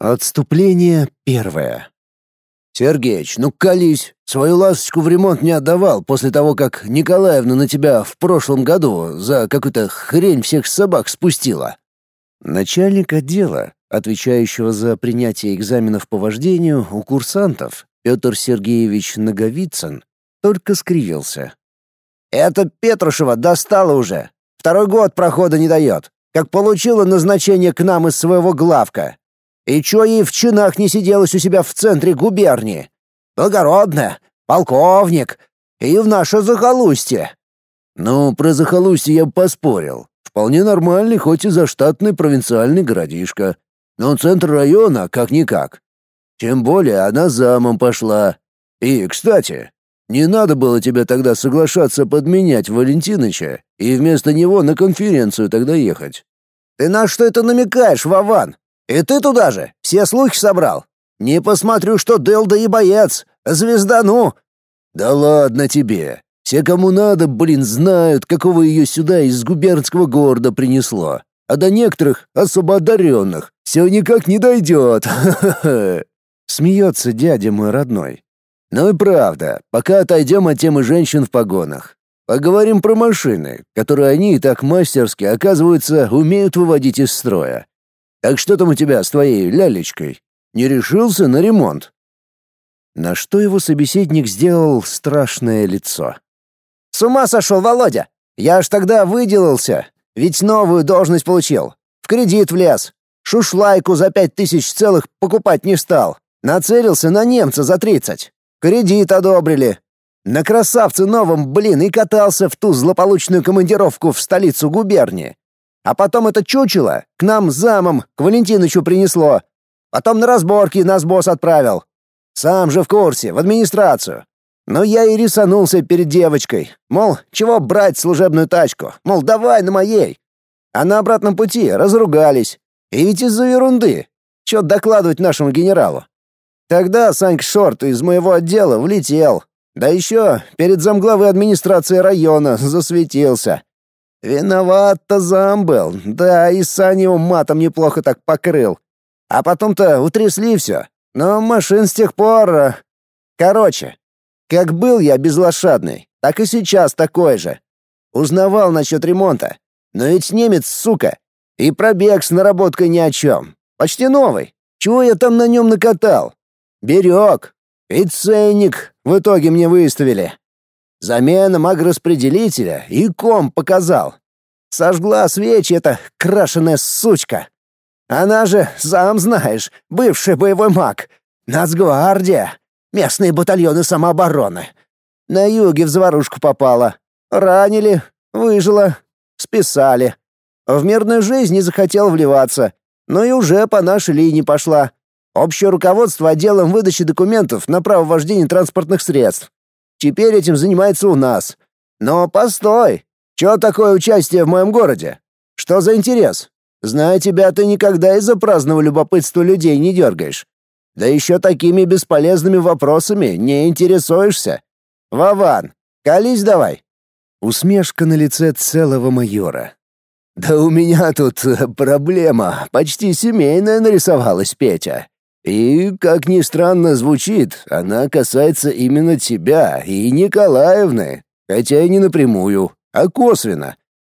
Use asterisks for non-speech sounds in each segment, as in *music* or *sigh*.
Отступление первое. «Сергеич, ну колись, свою ласточку в ремонт не отдавал после того, как Николаевна на тебя в прошлом году за какую-то хрень всех собак спустила». Начальник отдела, отвечающего за принятие экзаменов по вождению у курсантов, Петр Сергеевич Наговицын, только скривился. «Это Петрушева достала уже. Второй год прохода не дает. Как получила назначение к нам из своего главка. И чё ей в чинах не сиделось у себя в центре губернии? Благородная, полковник, и в наше захолустье. Ну, про захолустье я бы поспорил. Вполне нормальный, хоть и заштатный провинциальный городишко. Но центр района как-никак. Тем более она замом пошла. И, кстати, не надо было тебе тогда соглашаться подменять Валентиныча и вместо него на конференцию тогда ехать. Ты на что это намекаешь, Вован? И ты туда же все слухи собрал. Не посмотрю, что Делда и боец, звездану. Да ладно тебе. Все, кому надо, блин, знают, какого ее сюда из губернского города принесло. А до некоторых, особо одаренных, все никак не дойдет. *laughs* Смеется дядя мой родной. Ну и правда, пока отойдем от темы женщин в погонах. Поговорим про машины, которые они и так мастерски, оказывается, умеют выводить из строя. Так что там у тебя с твоей лялечкой? Не решился на ремонт?» На что его собеседник сделал страшное лицо. «С ума сошел, Володя! Я аж тогда выделался, ведь новую должность получил. В кредит влез. Шушлайку за пять тысяч целых покупать не стал. Нацелился на немца за тридцать. Кредит одобрили. На красавце новом, блин, и катался в ту злополучную командировку в столицу губернии. А потом это чучело к нам замом, к Валентинычу принесло. Потом на разборки нас босс отправил. Сам же в курсе, в администрацию. Но я и рисанулся перед девочкой. Мол, чего брать служебную тачку? Мол, давай на моей. А на обратном пути разругались. И ведь из-за ерунды. Чё докладывать нашему генералу? Тогда Саньк Шорт из моего отдела влетел. Да еще перед замглавы администрации района засветился. Виноват-то зам был, да, и Саня его матом неплохо так покрыл. А потом-то утрясли все. Но машин с тех пор... Э, короче, как был я безлошадный, так и сейчас такой же. Узнавал насчет ремонта. Но ведь немец, сука, и пробег с наработкой ни о чем. Почти новый. Чего я там на нем накатал? Берег. И ценник в итоге мне выставили. Замена маграспределителя и ком показал. Сожгла свечи эта крашеная сучка. Она же, сам знаешь, бывший боевой маг. Нацгвардия. Местные батальоны самообороны. На юге в заварушку попала. Ранили, выжила, списали. В мирную жизнь не захотел вливаться, но и уже по нашей линии пошла. Общее руководство отделом выдачи документов на право вождения транспортных средств. Теперь этим занимается у нас. Но постой! Что такое участие в моем городе? Что за интерес? Зная тебя, ты никогда из-за праздного любопытства людей не дергаешь. Да еще такими бесполезными вопросами не интересуешься. Вован, колись давай. Усмешка на лице целого майора. Да у меня тут проблема, почти семейная нарисовалась, Петя. И, как ни странно звучит, она касается именно тебя и Николаевны, хотя и не напрямую, а косвенно.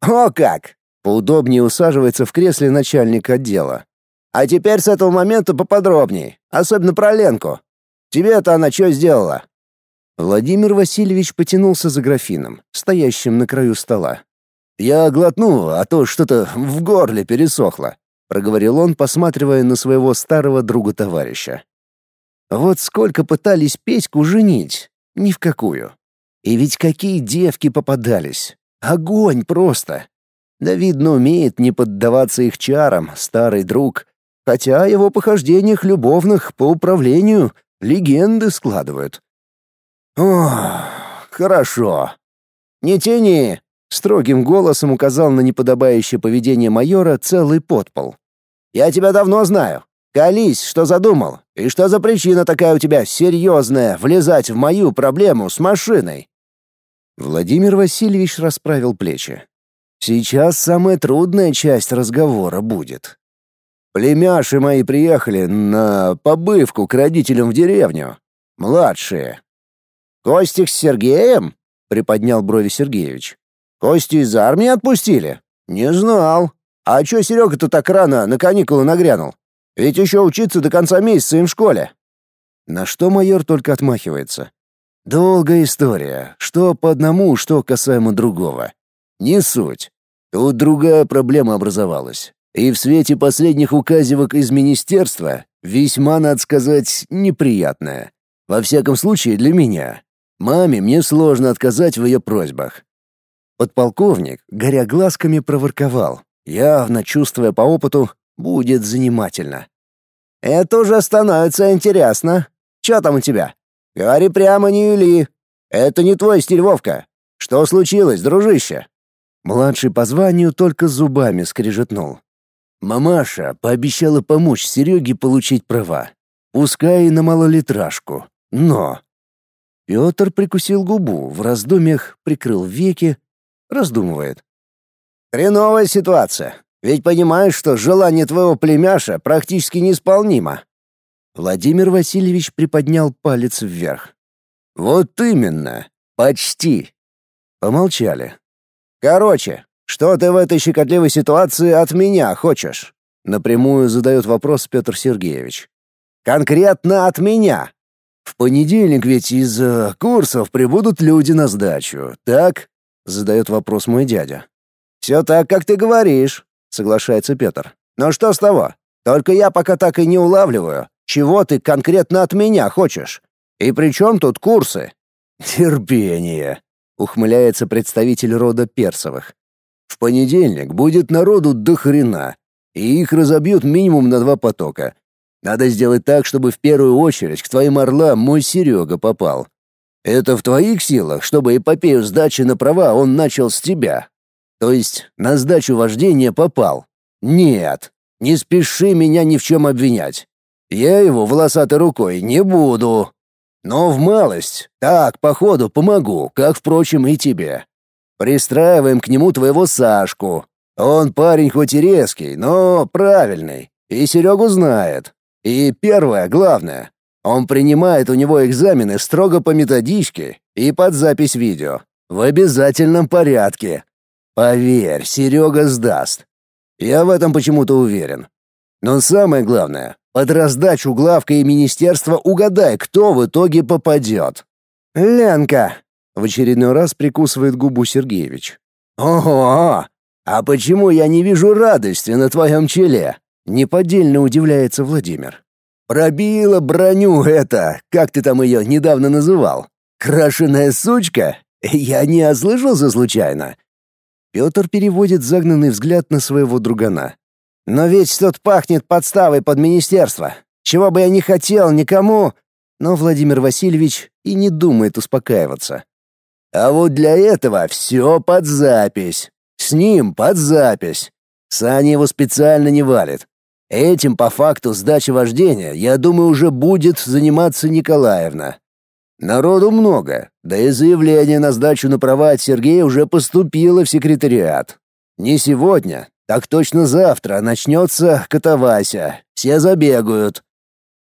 О как! Поудобнее усаживается в кресле начальник отдела. А теперь с этого момента поподробнее, особенно про Ленку. Тебе-то она что сделала? Владимир Васильевич потянулся за графином, стоящим на краю стола. Я глотну, а то что-то в горле пересохло проговорил он, посматривая на своего старого друга-товарища. Вот сколько пытались Петьку женить, ни в какую. И ведь какие девки попадались. Огонь просто. Да видно, умеет не поддаваться их чарам, старый друг. Хотя его похождениях любовных по управлению легенды складывают. О, хорошо. Не тяни, строгим голосом указал на неподобающее поведение майора целый подпол. Я тебя давно знаю. Колись, что задумал? И что за причина такая у тебя серьезная влезать в мою проблему с машиной?» Владимир Васильевич расправил плечи. «Сейчас самая трудная часть разговора будет. Племяши мои приехали на побывку к родителям в деревню. Младшие. Костик с Сергеем? Приподнял брови Сергеевич. Костю из армии отпустили? Не знал. А чё Серега-то так рано на каникулы нагрянул? Ведь еще учиться до конца месяца им в школе. На что майор только отмахивается. Долгая история, что по одному, что касаемо другого. Не суть. Тут другая проблема образовалась. И в свете последних указивок из министерства весьма, надо сказать, неприятная. Во всяком случае, для меня. Маме мне сложно отказать в ее просьбах. Подполковник, горя глазками, проворковал, явно чувствуя по опыту, будет занимательно. «Это уже становится интересно. Что там у тебя? Говори прямо, не юли. Это не твой стиль, Вовка. Что случилось, дружище?» Младший по званию только зубами скрежетнул. Мамаша пообещала помочь Сереге получить права. Пускай и на малолитражку. Но... Петр прикусил губу, в раздумьях прикрыл веки, раздумывает. «Хреновая ситуация. Ведь понимаешь, что желание твоего племяша практически неисполнимо». Владимир Васильевич приподнял палец вверх. «Вот именно. Почти». Помолчали. «Короче, что ты в этой щекотливой ситуации от меня хочешь? Напрямую задает вопрос Петр Сергеевич. Конкретно от меня. В понедельник ведь из э, курсов прибудут люди на сдачу, так? Задает вопрос мой дядя. Все так, как ты говоришь, соглашается Петр. Но что с того? Только я пока так и не улавливаю, чего ты конкретно от меня хочешь. И при чем тут курсы? Терпение, ухмыляется представитель рода Персовых. В понедельник будет народу до хрена, и их разобьют минимум на два потока. Надо сделать так, чтобы в первую очередь к твоим орлам мой Серега попал. Это в твоих силах, чтобы эпопею сдачи на права он начал с тебя. То есть на сдачу вождения попал. Нет, не спеши меня ни в чем обвинять. Я его волосатой рукой не буду. Но в малость, так, по ходу помогу, как, впрочем, и тебе. Пристраиваем к нему твоего Сашку. Он парень хоть и резкий, но правильный. И Серегу знает. И первое, главное, он принимает у него экзамены строго по методичке и под запись видео. В обязательном порядке. Поверь, Серега сдаст. Я в этом почему-то уверен. Но самое главное, под раздачу главка и министерства угадай, кто в итоге попадет. «Ленка!» В очередной раз прикусывает губу Сергеевич. «Ого! А почему я не вижу радости на твоем челе?» Неподдельно удивляется Владимир. «Пробила броню это, как ты там ее недавно называл? Крашеная сучка? Я не ослышался случайно?» Петр переводит загнанный взгляд на своего другана. «Но ведь тут пахнет подставой под министерство. Чего бы я не хотел никому...» Но Владимир Васильевич и не думает успокаиваться. А вот для этого все под запись. С ним под запись. Саня его специально не валит. Этим по факту сдачи вождения, я думаю, уже будет заниматься Николаевна. Народу много, да и заявление на сдачу на права от Сергея уже поступило в секретариат. Не сегодня, так точно завтра начнется катавася, все забегают.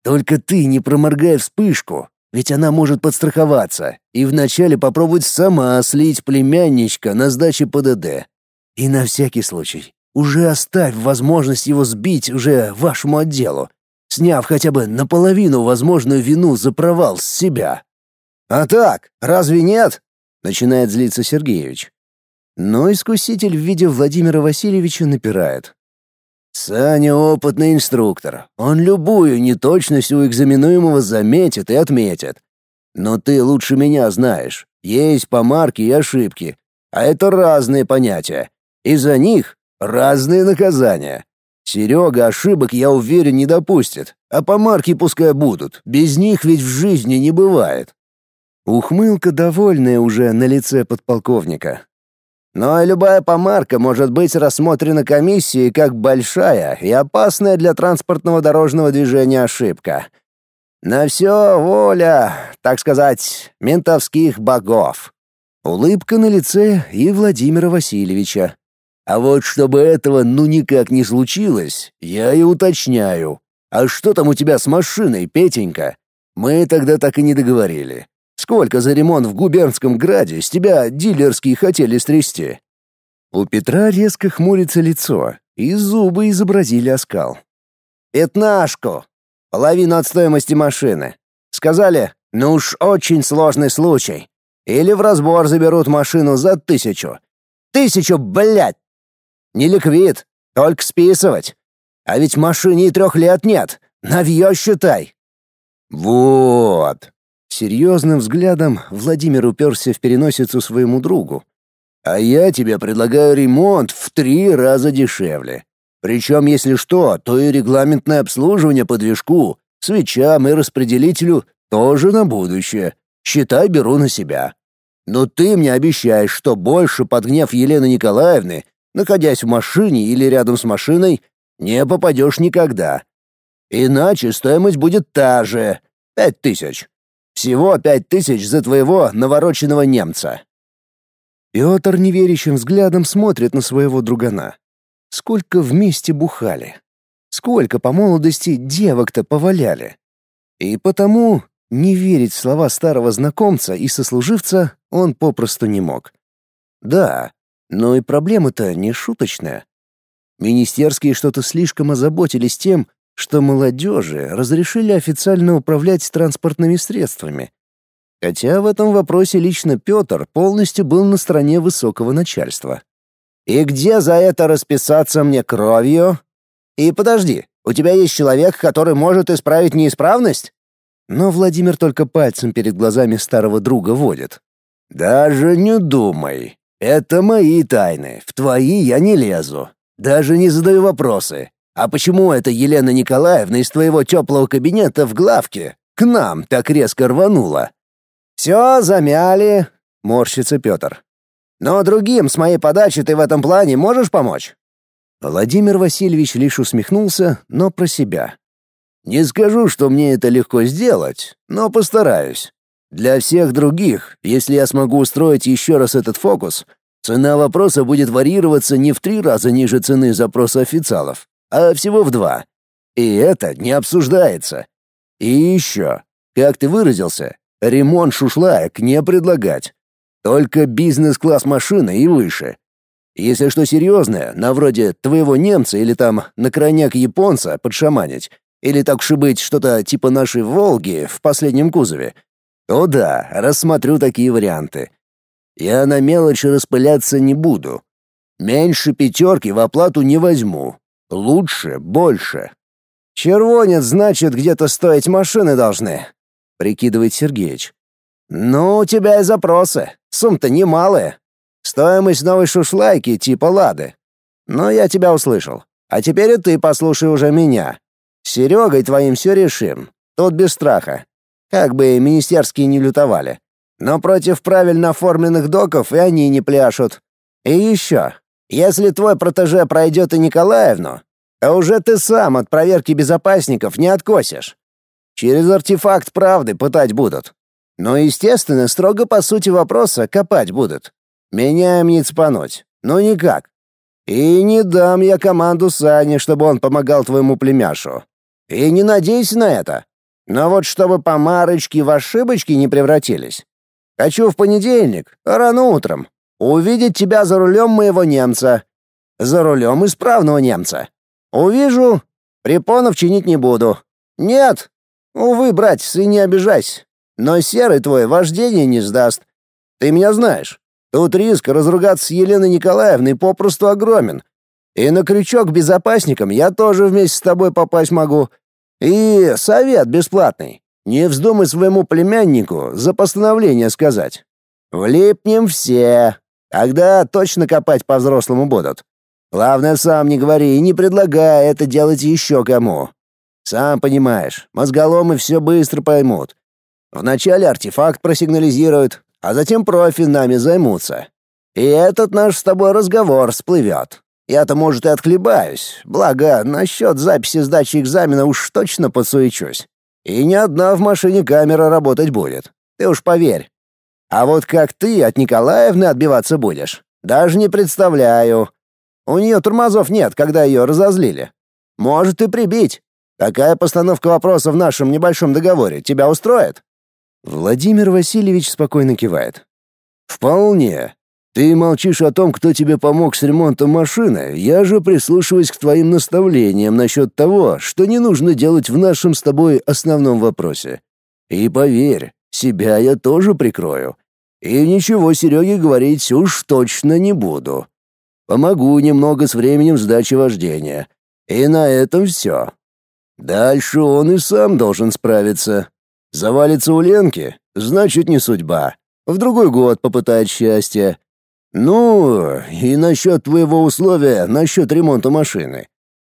Только ты не проморгай вспышку, ведь она может подстраховаться и вначале попробовать сама слить племянничка на сдаче ПДД. И на всякий случай уже оставь возможность его сбить уже вашему отделу, сняв хотя бы наполовину возможную вину за провал с себя. А так, разве нет? начинает злиться Сергеевич. Но искуситель в виде Владимира Васильевича напирает. Саня опытный инструктор. Он любую неточность у экзаменуемого заметит и отметит. Но ты лучше меня знаешь. Есть помарки и ошибки. А это разные понятия. И за них разные наказания. Серега ошибок, я уверен, не допустит. А помарки пускай будут. Без них ведь в жизни не бывает. Ухмылка довольная уже на лице подполковника. Но любая помарка может быть рассмотрена комиссией как большая и опасная для транспортного дорожного движения ошибка. На все воля, так сказать, ментовских богов. Улыбка на лице и Владимира Васильевича. А вот чтобы этого ну никак не случилось, я и уточняю. А что там у тебя с машиной, Петенька? Мы тогда так и не договорили. Сколько за ремонт в губернском граде с тебя дилерские хотели стрясти? У Петра резко хмурится лицо, и зубы изобразили оскал. «Пятнашку! Половину от стоимости машины. Сказали, ну уж очень сложный случай. Или в разбор заберут машину за тысячу. Тысячу, блядь! Не ликвид, только списывать. А ведь машине и трех лет нет. Навье считай. Вот. Серьезным взглядом Владимир уперся в переносицу своему другу. А я тебе предлагаю ремонт в три раза дешевле. Причем, если что, то и регламентное обслуживание по движку, свечам и распределителю тоже на будущее. Считай, беру на себя. Но ты мне обещаешь, что больше под гнев Елены Николаевны, находясь в машине или рядом с машиной, не попадешь никогда. Иначе стоимость будет та же — пять тысяч. Всего пять тысяч за твоего навороченного немца. Петр неверящим взглядом смотрит на своего другана. Сколько вместе бухали. Сколько по молодости девок-то поваляли. И потому не верить в слова старого знакомца и сослуживца он попросту не мог. Да, но и проблема-то не шуточная. Министерские что-то слишком озаботились тем, что молодежи разрешили официально управлять транспортными средствами. Хотя в этом вопросе лично Петр полностью был на стороне высокого начальства. «И где за это расписаться мне кровью? И подожди, у тебя есть человек, который может исправить неисправность?» Но Владимир только пальцем перед глазами старого друга водит. «Даже не думай. Это мои тайны, в твои я не лезу. Даже не задаю вопросы. А почему эта Елена Николаевна из твоего теплого кабинета в главке к нам так резко рванула? Все замяли, морщится Петр. Но другим с моей подачи ты в этом плане можешь помочь? Владимир Васильевич лишь усмехнулся, но про себя. Не скажу, что мне это легко сделать, но постараюсь. Для всех других, если я смогу устроить еще раз этот фокус, Цена вопроса будет варьироваться не в три раза ниже цены запроса официалов, а всего в два. И это не обсуждается. И еще, как ты выразился, ремонт шушлаек не предлагать. Только бизнес-класс машины и выше. Если что серьезное, на вроде твоего немца или там на крайняк японца подшаманить, или так уж и быть, что-то типа нашей «Волги» в последнем кузове, то да, рассмотрю такие варианты. Я на мелочи распыляться не буду. Меньше пятерки в оплату не возьму. Лучше больше. Червонец, значит, где-то стоить машины должны, прикидывает Сергеич. Ну, у тебя и запросы. Сумма-то немалая. Стоимость новой шушлайки типа Лады. Но я тебя услышал. А теперь и ты послушай уже меня. С Серегой твоим все решим. Тут без страха. Как бы министерские не лютовали. Но против правильно оформленных доков и они не пляшут. И еще, если твой протеже пройдет и Николаевну, то уже ты сам от проверки безопасников не откосишь. Через артефакт правды пытать будут. Но, естественно, строго по сути вопроса копать будут. Меня им не цепануть. Ну никак. И не дам я команду Сане, чтобы он помогал твоему племяшу. И не надейся на это. Но вот чтобы по марочке в ошибочки не превратились, Хочу в понедельник, рано утром, увидеть тебя за рулем моего немца. За рулем исправного немца. Увижу, препонов чинить не буду. Нет. Увы, братец, и не обижайся. Но серый твой вождение не сдаст. Ты меня знаешь. Тут риск разругаться с Еленой Николаевной попросту огромен. И на крючок безопасникам я тоже вместе с тобой попасть могу. И совет бесплатный. Не вздумай своему племяннику за постановление сказать. Влипнем все. Тогда точно копать по-взрослому будут. Главное, сам не говори и не предлагай это делать еще кому. Сам понимаешь, мозголомы все быстро поймут. Вначале артефакт просигнализируют, а затем профи нами займутся. И этот наш с тобой разговор всплывет. Я-то, может, и отхлебаюсь, благо насчет записи сдачи экзамена уж точно подсуечусь. И ни одна в машине камера работать будет. Ты уж поверь. А вот как ты от Николаевны отбиваться будешь, даже не представляю. У нее тормозов нет, когда ее разозлили. Может и прибить. Такая постановка вопроса в нашем небольшом договоре тебя устроит?» Владимир Васильевич спокойно кивает. «Вполне. Ты молчишь о том, кто тебе помог с ремонтом машины, я же прислушиваюсь к твоим наставлениям насчет того, что не нужно делать в нашем с тобой основном вопросе. И поверь, себя я тоже прикрою. И ничего Сереге говорить уж точно не буду. Помогу немного с временем сдачи вождения. И на этом все. Дальше он и сам должен справиться. Завалится у Ленки, значит не судьба. В другой год попытает счастье. Ну, и насчет твоего условия, насчет ремонта машины.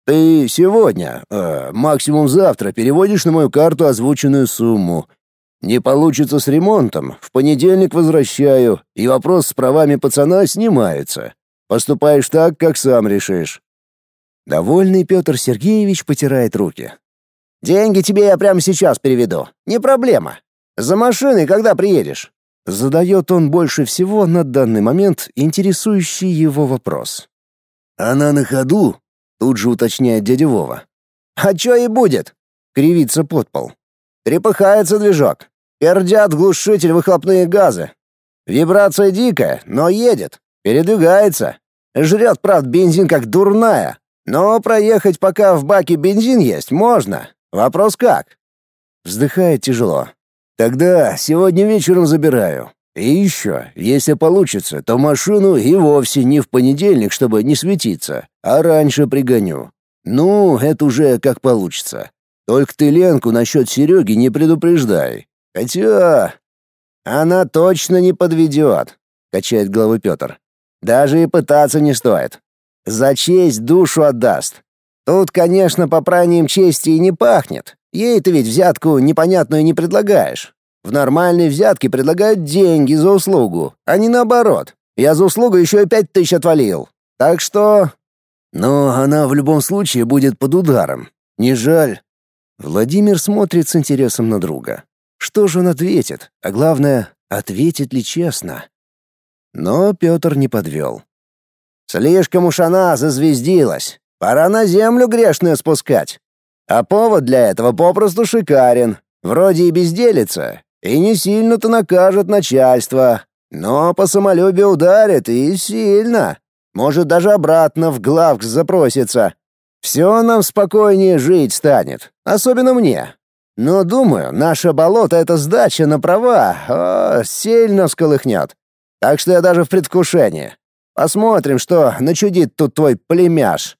Ты сегодня, э, максимум завтра, переводишь на мою карту озвученную сумму. Не получится с ремонтом, в понедельник возвращаю, и вопрос с правами пацана снимается. Поступаешь так, как сам решишь. Довольный Петр Сергеевич потирает руки. Деньги тебе я прямо сейчас переведу. Не проблема. За машиной когда приедешь? Задает он больше всего на данный момент интересующий его вопрос. «Она на ходу?» — тут же уточняет дядя Вова. «А чё и будет?» — кривится подпол. «Трепыхается движок. Пердят глушитель выхлопные газы. Вибрация дикая, но едет. Передвигается. Жрет, правда, бензин как дурная. Но проехать, пока в баке бензин есть, можно. Вопрос как?» Вздыхает тяжело. Тогда сегодня вечером забираю. И еще, если получится, то машину и вовсе не в понедельник, чтобы не светиться, а раньше пригоню. Ну, это уже как получится. Только ты Ленку насчет Сереги не предупреждай. Хотя... Она точно не подведет, качает головой Петр. Даже и пытаться не стоит. За честь душу отдаст. Тут, конечно, по праниям чести и не пахнет. Ей ты ведь взятку непонятную не предлагаешь. В нормальной взятке предлагают деньги за услугу, а не наоборот. Я за услугу еще и пять тысяч отвалил. Так что... Но она в любом случае будет под ударом. Не жаль. Владимир смотрит с интересом на друга. Что же он ответит? А главное, ответит ли честно? Но Петр не подвел. «Слишком уж она зазвездилась. Пора на землю грешную спускать. А повод для этого попросту шикарен. Вроде и безделица, и не сильно-то накажет начальство, но по самолюбию ударит и сильно. Может, даже обратно в главк запросится. Все нам спокойнее жить станет, особенно мне. Но, думаю, наше болото — это сдача на права, о, сильно всколыхнет. Так что я даже в предвкушении. Посмотрим, что начудит тут твой племяш.